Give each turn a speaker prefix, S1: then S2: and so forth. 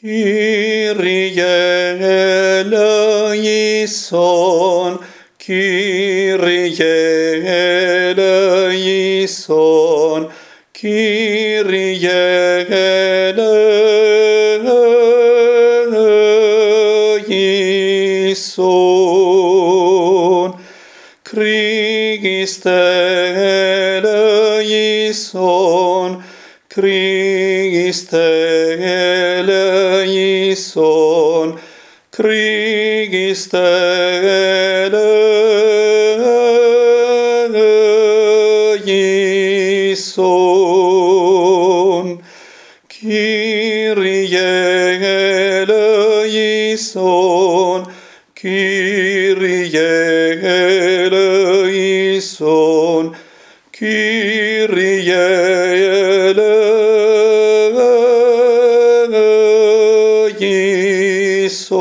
S1: Kyrie eleison, Kyrie eleison, Kyrie eleison, Christe eleison, Christe eleison, Christe eleison, Kyrie eleison, Kyrie eleison, Kyrie eleison, isso